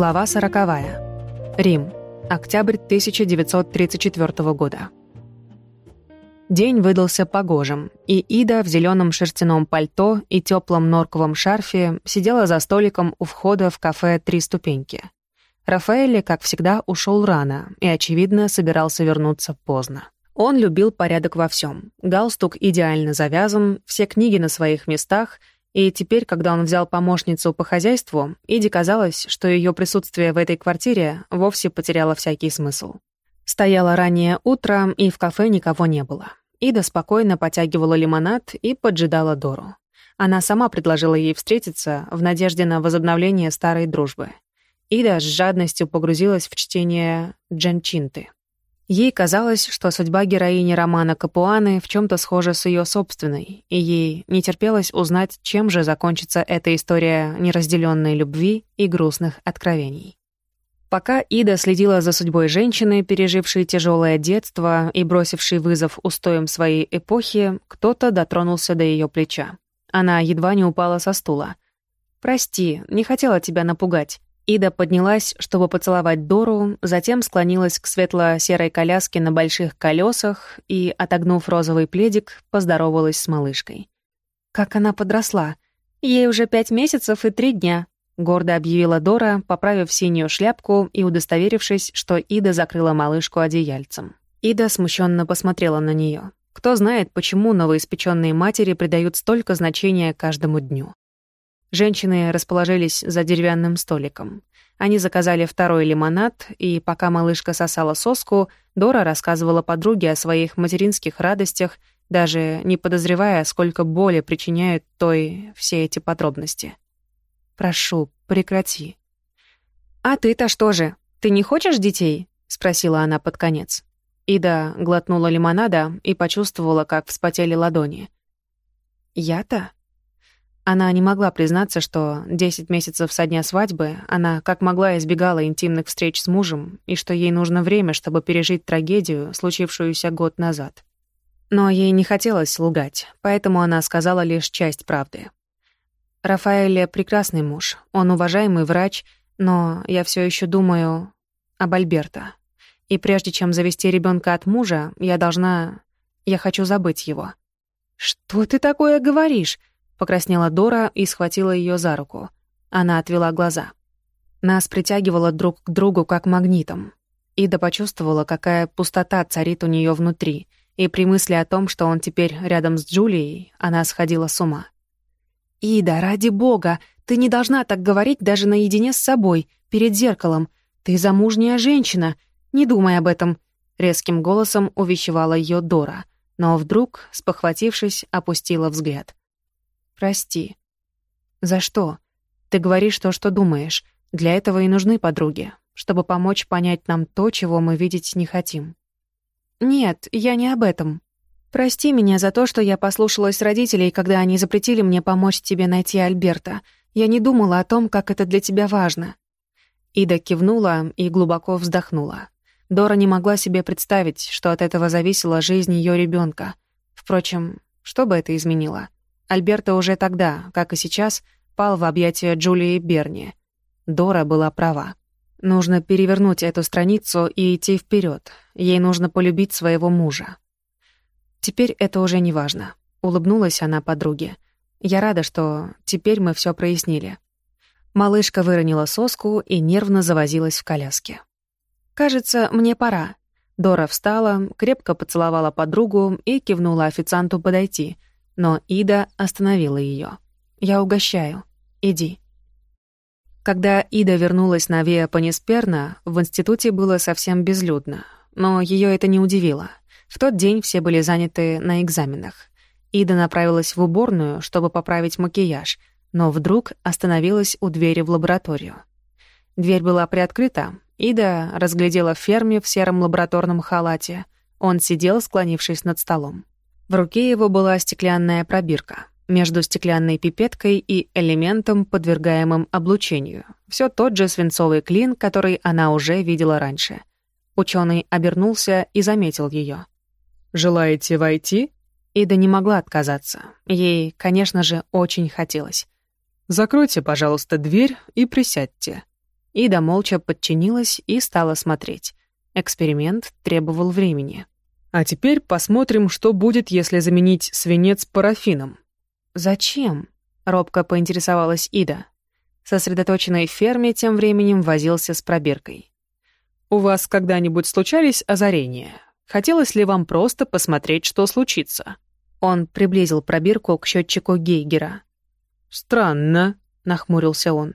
Глава сороковая. Рим. Октябрь 1934 года. День выдался погожим, и Ида в зеленом шерстяном пальто и теплом норковом шарфе сидела за столиком у входа в кафе «Три ступеньки». Рафаэль, как всегда, ушел рано и, очевидно, собирался вернуться поздно. Он любил порядок во всем. Галстук идеально завязан, все книги на своих местах — и теперь, когда он взял помощницу по хозяйству, Иде казалось, что ее присутствие в этой квартире вовсе потеряло всякий смысл. Стояло раннее утро, и в кафе никого не было. Ида спокойно потягивала лимонад и поджидала Дору. Она сама предложила ей встретиться в надежде на возобновление старой дружбы. Ида с жадностью погрузилась в чтение Джанчинты. Ей казалось, что судьба героини романа Капуаны в чем то схожа с ее собственной, и ей не терпелось узнать, чем же закончится эта история неразделенной любви и грустных откровений. Пока Ида следила за судьбой женщины, пережившей тяжелое детство и бросившей вызов устоям своей эпохи, кто-то дотронулся до ее плеча. Она едва не упала со стула. «Прости, не хотела тебя напугать». Ида поднялась, чтобы поцеловать Дору, затем склонилась к светло-серой коляске на больших колесах и, отогнув розовый пледик, поздоровалась с малышкой. Как она подросла. Ей уже пять месяцев и три дня, гордо объявила Дора, поправив синюю шляпку и удостоверившись, что Ида закрыла малышку одеяльцем. Ида смущенно посмотрела на нее. Кто знает, почему новоиспеченные матери придают столько значения каждому дню. Женщины расположились за деревянным столиком. Они заказали второй лимонад, и пока малышка сосала соску, Дора рассказывала подруге о своих материнских радостях, даже не подозревая, сколько боли причиняют той все эти подробности. «Прошу, прекрати». «А ты-то что же? Ты не хочешь детей?» — спросила она под конец. Ида глотнула лимонада и почувствовала, как вспотели ладони. «Я-то?» Она не могла признаться, что 10 месяцев со дня свадьбы она как могла избегала интимных встреч с мужем и что ей нужно время, чтобы пережить трагедию, случившуюся год назад. Но ей не хотелось лгать, поэтому она сказала лишь часть правды. Рафаэль — прекрасный муж, он уважаемый врач, но я все еще думаю об Альберто. И прежде чем завести ребенка от мужа, я должна... Я хочу забыть его. «Что ты такое говоришь?» Покраснела Дора и схватила ее за руку. Она отвела глаза. Нас притягивало друг к другу как магнитом. Ида почувствовала, какая пустота царит у нее внутри, и при мысли о том, что он теперь рядом с Джулией, она сходила с ума. «Ида, ради бога, ты не должна так говорить даже наедине с собой, перед зеркалом. Ты замужняя женщина, не думай об этом», — резким голосом увещевала ее Дора, но вдруг, спохватившись, опустила взгляд. Прости. За что? Ты говоришь то, что думаешь. Для этого и нужны подруги, чтобы помочь понять нам то, чего мы видеть не хотим. Нет, я не об этом. Прости меня за то, что я послушалась родителей, когда они запретили мне помочь тебе найти Альберта. Я не думала о том, как это для тебя важно. Ида кивнула и глубоко вздохнула. Дора не могла себе представить, что от этого зависела жизнь ее ребенка. Впрочем, что бы это изменило? Альберто уже тогда, как и сейчас, пал в объятия Джулии Берни. Дора была права. Нужно перевернуть эту страницу и идти вперед. Ей нужно полюбить своего мужа. Теперь это уже не важно. Улыбнулась она подруге. Я рада, что теперь мы все прояснили. Малышка выронила соску и нервно завозилась в коляске. «Кажется, мне пора». Дора встала, крепко поцеловала подругу и кивнула официанту подойти — но Ида остановила ее. «Я угощаю. Иди». Когда Ида вернулась на Виа Панисперна, в институте было совсем безлюдно, но ее это не удивило. В тот день все были заняты на экзаменах. Ида направилась в уборную, чтобы поправить макияж, но вдруг остановилась у двери в лабораторию. Дверь была приоткрыта. Ида разглядела Ферми в сером лабораторном халате. Он сидел, склонившись над столом. В руке его была стеклянная пробирка между стеклянной пипеткой и элементом, подвергаемым облучению. Все тот же свинцовый клин, который она уже видела раньше. Ученый обернулся и заметил ее. «Желаете войти?» Ида не могла отказаться. Ей, конечно же, очень хотелось. «Закройте, пожалуйста, дверь и присядьте». Ида молча подчинилась и стала смотреть. Эксперимент требовал времени. «А теперь посмотрим, что будет, если заменить свинец парафином». «Зачем?» — робко поинтересовалась Ида. Сосредоточенный ферме тем временем возился с пробиркой. «У вас когда-нибудь случались озарения? Хотелось ли вам просто посмотреть, что случится?» Он приблизил пробирку к счетчику Гейгера. «Странно», — нахмурился он.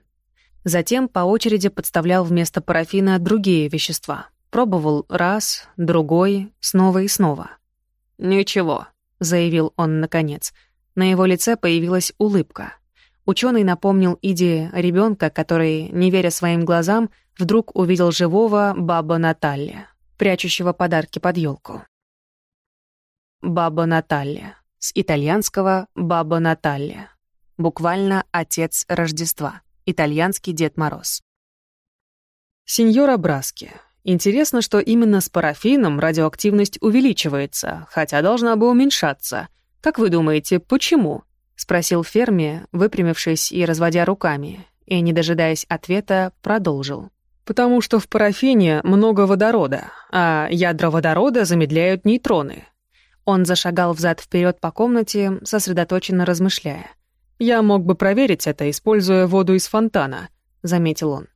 Затем по очереди подставлял вместо парафина другие вещества. Пробовал раз, другой, снова и снова. «Ничего», — заявил он наконец. На его лице появилась улыбка. Ученый напомнил Иде ребенка, который, не веря своим глазам, вдруг увидел живого баба Наталья, прячущего подарки под елку. Баба Наталья. С итальянского «баба Наталья». Буквально «отец Рождества». Итальянский Дед Мороз. Сеньора Браски, интересно, что именно с парафином радиоактивность увеличивается, хотя должна бы уменьшаться. Как вы думаете, почему? Спросил Ферми, выпрямившись и разводя руками, и, не дожидаясь ответа, продолжил. «Потому что в парафине много водорода, а ядра водорода замедляют нейтроны». Он зашагал взад вперед по комнате, сосредоточенно размышляя. «Я мог бы проверить это, используя воду из фонтана», — заметил он.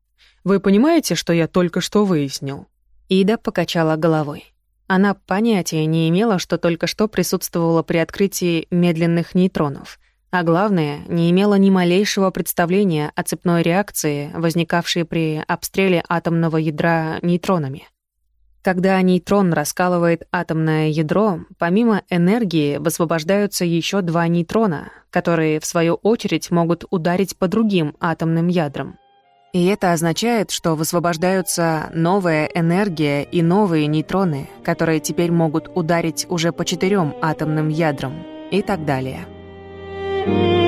«Вы понимаете, что я только что выяснил?» Ида покачала головой. Она понятия не имела, что только что присутствовала при открытии медленных нейтронов, а главное, не имела ни малейшего представления о цепной реакции, возникавшей при обстреле атомного ядра нейтронами. Когда нейтрон раскалывает атомное ядро, помимо энергии высвобождаются еще два нейтрона, которые, в свою очередь, могут ударить по другим атомным ядрам. И это означает, что высвобождаются новая энергия и новые нейтроны, которые теперь могут ударить уже по четырем атомным ядрам и так далее. Thank you.